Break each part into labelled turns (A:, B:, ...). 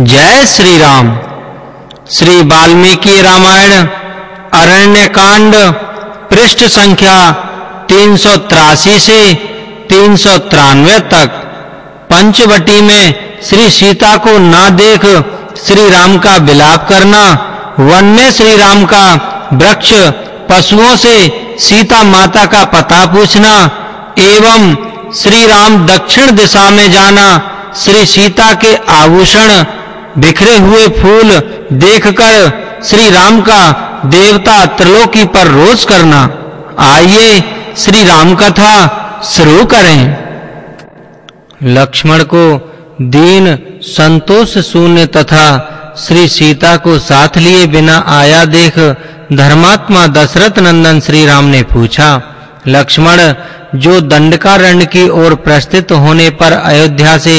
A: जय श्री राम श्री वाल्मीकि रामायण अरण्य कांड पृष्ठ संख्या 383 से 393 तक। पंचवटी में श्री सीता को ना देख श्री राम का विलाप करना वन में श्री राम का वृक्ष पशुओं से सीता माता का पता पूछना, एवं श्री राम दक्षिण दिशा में जाना श्री सीता के आभूषण बिखरे हुए फूल देखकर श्री राम का देवता त्रिलोकी पर रोष करना। आइए श्री राम कथा शुरू करें। लक्ष्मण को दीन संतोष शून्य तथा श्री सीता को साथ लिए बिना आया देख धर्मात्मा दशरथ नंदन श्री राम ने पूछा, लक्ष्मण, जो दंडकारण्य की ओर प्रस्थित होने पर अयोध्या से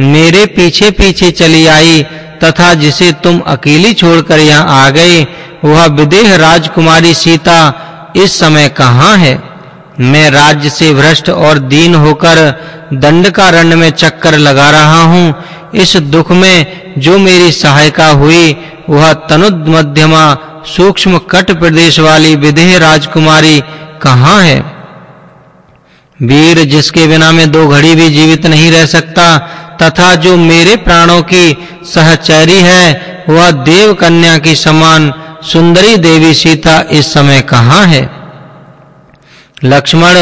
A: मेरे पीछे-पीछे चली आई, तथा जिसे तुम अकेली छोड़कर यहाँ आ गए, वह विदेह राजकुमारी सीता, इस समय कहाँ है? मैं राज्य से भ्रष्ट और दीन होकर दंडकारण्य में चक्कर लगा रहा हूँ। इस दुख में जो मेरी सहायता हुई, वह तनुद मध्यमा सूक्ष्म कट प्रदेश वाली विदेह राजकुमारी कहाँ है? वीर जिसके बिना मैं दो घड़ी भी जीवित नहीं रह सकता, तथा जो मेरे प्राणों की सहचरी है, वह देव कन्या की समान सुंदरी देवी सीता इस समय कहाँ है? लक्ष्मण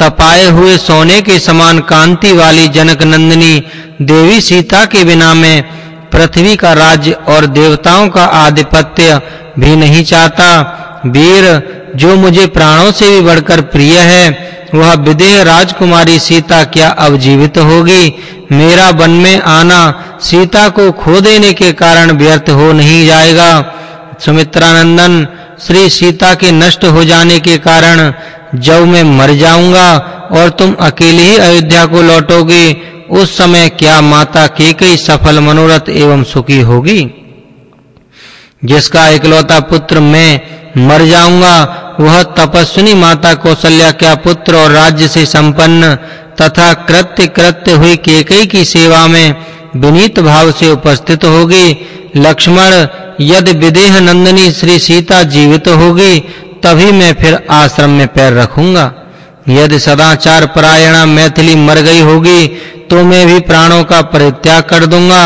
A: तपाए हुए सोने के समान कांति वाली जनक नंदिनी देवी सीता के बिना मैं पृथ्वी का राज्य और देवताओं का आधिपत्य भी नहीं चाहता। वीर जो मुझे प्राणों से भी बढ़कर प्रिय है वह विदेह राजकुमारी सीता क्या अब जीवित होगी? मेरा वन में आना सीता को खो देने के कारण व्यर्थ हो नहीं जाएगा। सुमित्रा नंदन श्री सीता के नष्ट हो जाने के कारण जब मैं मर जाऊँगा और तुम अकेले ही अयोध्या को लौटोगे। उस समय क्या माता केकई सफल, मनोरथ एवं सुखी होगी? जिसका इकलौता पुत्र मैं मर जाऊँगा, वह तपस्विनी माता कौशल्या क्या पुत्र और राज्य से संपन्न तथा कृत्य कृत्य हुई केकई की सेवा में विनीत भाव से उपस्थित होगी? लक्ष्मण, यदि विदेह नंदिनी श्री सीता जीवित होगी, तभी मैं फिर आश्रम में पैर रखूँगा। यदि सदाचार परायणा मैथिली मर गई होगी तो मैं भी प्राणों का परित्याग कर दूँगा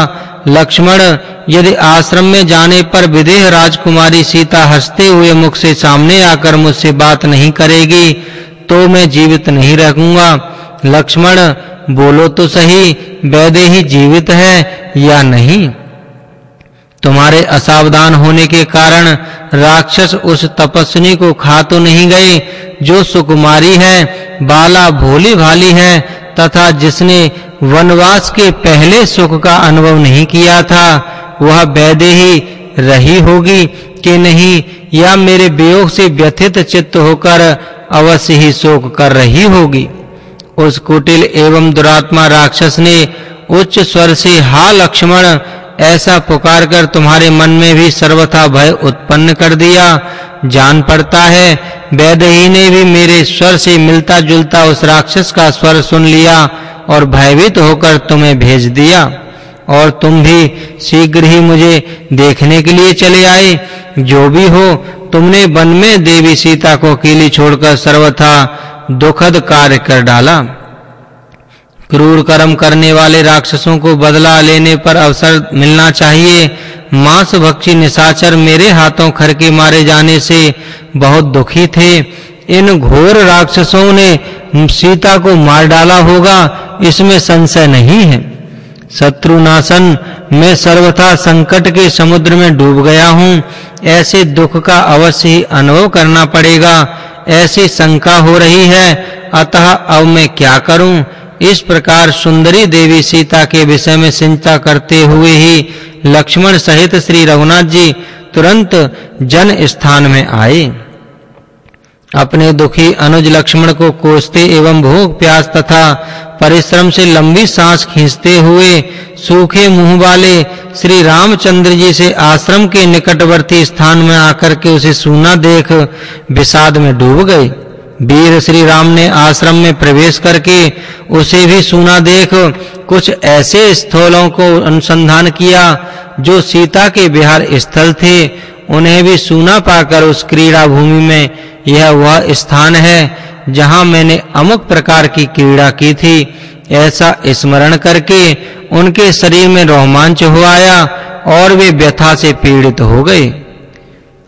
A: लक्ष्मण, यदि आश्रम में जाने पर विदेह राजकुमारी सीता हँसते हुए मुख से सामने आकर मुझसे बात नहीं करेगी तो मैं जीवित नहीं रहूँगा। लक्ष्मण, बोलो तो सही वैदेही जीवित है या नहीं? तुम्हारे असावधान होने के कारण राक्षस उस तपस्विनी को खा तो नहीं गए, जो सुकुमारी है, बाला भोली भाली है तथा जिसने वनवास के पहले सुख का अनुभव नहीं किया था, वह वैदेही रही होगी कि नहीं, या मेरे वियोग से व्यथित चित्त होकर अवश्य ही शोक कर रही होगी। उस कुटिल एवं दुरात्मा राक्षस ने उच्च स्वर से, हा लक्ष्मण, ऐसा पुकार कर तुम्हारे मन में भी सर्वथा भय उत्पन्न कर दिया। जान पड़ता है। वैदेही ने भी मेरे स्वर से मिलता जुलता उस राक्षस का स्वर सुन लिया और भयभीत होकर तुम्हें भेज दिया। और तुम भी शीघ्र ही मुझे देखने के लिए चले आए। जो भी हो, तुमने वन में देवी सीता को अकेली छोड़कर सर्वथा दुखद कार्य कर डाला। क्रूर कर्म करने वाले राक्षसों को बदला लेने पर अवसर मिलना चाहिए। मांस भक्षी निशाचर मेरे हाथों खर के मारे जाने से बहुत दुखी थे। इन घोर राक्षसों ने सीता को मार डाला होगा, इसमें संशय नहीं है। शत्रुनाशन, मैं सर्वथा संकट के समुद्र में डूब गया हूँ। ऐसे दुख का अवश्य ही अनुभव करना पड़ेगा। ऐसी शंका हो रही है, अतः अब मैं क्या करूँ? इस प्रकार सुंदरी देवी सीता के विषय में चिंता करते हुए ही लक्ष्मण सहित श्री रघुनाथ जी तुरंत जन स्थान में आए। अपने दुखी अनुज लक्ष्मण को कोसते एवं भूख प्यास तथा परिश्रम से लंबी सांस खींचते हुए सूखे मुँह वाले श्री रामचंद्र जी से आश्रम के निकटवर्ती स्थान में आकर के उसे सूना देख विषाद में डूब गए। वीर श्री राम ने आश्रम में प्रवेश करके उसे भी सुना देख कुछ ऐसे स्थलों को अनुसंधान किया जो सीता के विहार स्थल थे। उन्हें भी सुना पाकर उस क्रीड़ा भूमि में यह वह स्थान है जहाँ मैंने अमुक प्रकार की क्रीड़ा की थी। ऐसा स्मरण करके उनके शरीर में रोमांच हो आया और वे व्यथा से पीड़ित हो गए।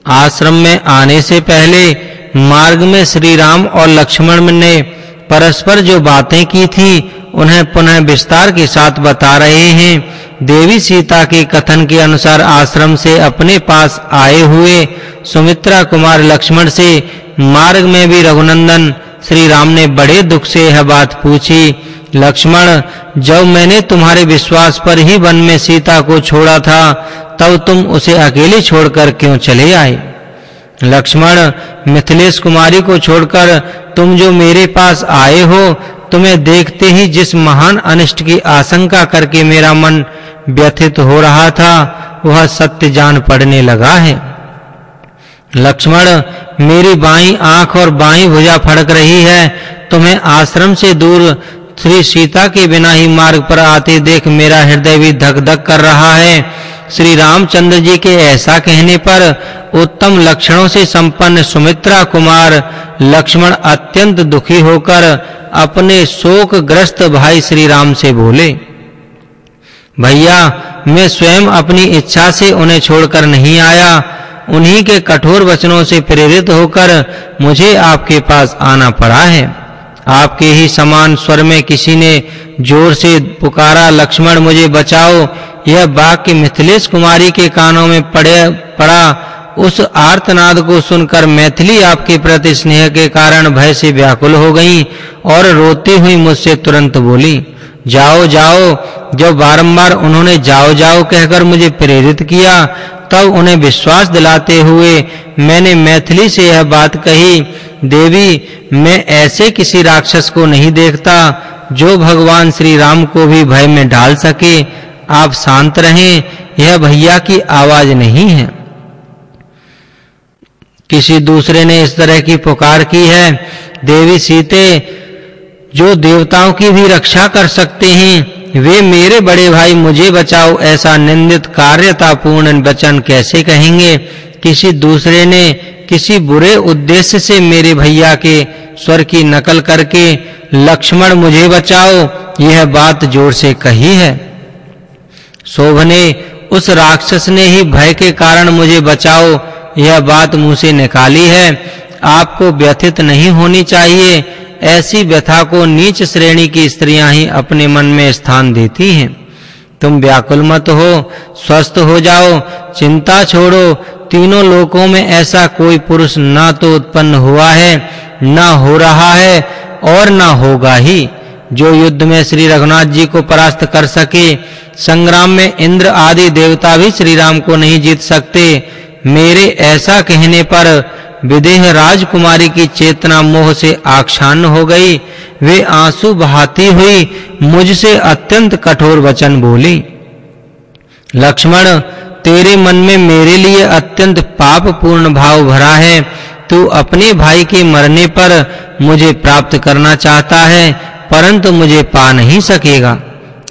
A: आश्रम में आने से पहले मार्ग में श्री राम और लक्ष्मण ने परस्पर जो बातें की थी, उन्हें पुनः विस्तार के साथ बता रहे हैं। देवी सीता के कथन के अनुसार आश्रम से अपने पास आए हुए सुमित्रा कुमार लक्ष्मण से मार्ग में भी रघुनंदन श्री राम ने बड़े दुख से यह बात पूछी, लक्ष्मण, जब मैंने तुम्हारे विश्वास पर ही वन में सीता को छोड़ा था, तब तुम उसे अकेले छोड़कर क्यों चले आए? लक्ष्मण, मिथिलेश कुमारी को छोड़कर तुम जो मेरे पास आए हो, तुम्हें देखते ही जिस महान अनिष्ट की आशंका करके मेरा मन व्यथित हो रहा था, वह सत्य जान पड़ने लगा है। लक्ष्मण, मेरी बाईं आँख और बाईं भुजा फड़क रही है, तुम्हें आश्रम से दूर श्री सीता के बिना ही मार्ग पर आते देख मेरा हृदय भी धक-धक कर रहा है। श्री रामचंद्र जी के ऐसा कहने पर उत्तम लक्षणों से संपन्न सुमित्रा कुमार, लक्ष्मण अत्यंत दुखी होकर अपने शोक ग्रस्त भाई श्री राम से बोले, भैया, मैं स्वयं अपनी इच्छा से उन्हें छोड़कर नहीं आया। उन्हीं के कठोर वचनों से प्रेरित होकर मुझे आपके पास आना पड़ा है। आपके ही समान स्वर में किसी ने ज़ोर से पुकारा, लक्ष्मण, मुझे बचाओ। यह वाक्य मिथिलेश कुमारी के कानों में पड़े, पड़ा। उस आर्तनाद को सुनकर मैथिली आपके प्रति स्नेह के कारण भय से व्याकुल हो गई और रोती हुई मुझसे तुरंत बोली, जाओ जाओ। जब बारंबार उन्होंने जाओ जाओ कहकर मुझे प्रेरित किया तब उन्हें विश्वास दिलाते हुए मैंने मैथिली से यह बात कही, देवी, मैं ऐसे किसी राक्षस को नहीं देखता जो भगवान श्री राम को भी भय में डाल सके। आप शांत रहें, यह भैया की आवाज़ नहीं है। किसी दूसरे ने इस तरह की पुकार की है, देवी सीते, जो देवताओं की भी रक्षा कर सकते हैं वे मेरे बड़े भाई, मुझे बचाओ, ऐसा निंदित कार्यतापूर्ण वचन कैसे कहेंगे? किसी दूसरे ने किसी बुरे उद्देश्य से मेरे भैया के स्वर की नकल करके लक्ष्मण मुझे बचाओ, यह बात ज़ोर से कही है। शोभने उस राक्षस ने ही भय के कारण मुझे बचाओ, यह बात मुँह से निकाली है। आपको व्यथित नहीं होनी चाहिए, ऐसी व्यथा को नीच श्रेणी की स्त्रियाँ ही अपने मन में स्थान देती हैं। तुम व्याकुल मत हो, स्वस्थ हो जाओ, चिंता छोड़ो, तीनों लोकों में ऐसा कोई पुरुष ना तो उत्पन्न हुआ है, ना हो रहा है और ना होगा ही। जो युद्ध में श्री रघुनाथ जी को परास्त कर सके, संग्राम में इंद्र आदि देवता भी श्री राम को नहीं जीत सकते। मेरे ऐसा कहने पर विदेह राजकुमारी की चेतना मोह से आक्षान हो गई। वे आँसू बहाती हुई मुझसे अत्यंत कठोर वचन बोली, लक्ष्मण, तेरे मन में मेरे लिए अत्यंत पाप पूर्ण भाव भरा है। तू अपने भाई के मरने पर मुझे प्राप्त करना चाहता है, परंतु मुझे पा नहीं सकेगा।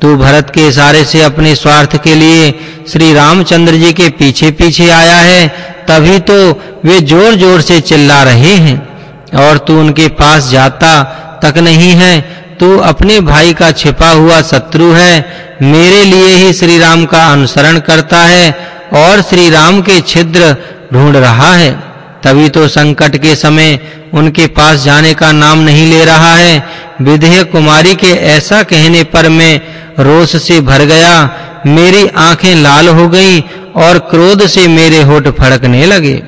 A: तू भरत के इशारे से अपने स्वार्थ के लिए श्री रामचंद्र जी के पीछे-पीछे आया है। तभी तो वे जोर-जोर से चिल्ला रहे हैं। और तू उनके पास जाता तक नहीं है, तू अपने भाई का छिपा हुआ शत्रु है, मेरे लिए ही श्री राम का अनुसरण करता है और श्री राम के छिद्र ढूंढ रहा है। तभी तो संकट के समय उनके पास जाने का नाम नहीं ले रहा है। विदेह कुमारी के ऐसा कहने पर मैं रोष से भर गया, मेरी आँखें लाल हो गईं और क्रोध से मेरे होठ फड़कने लगे।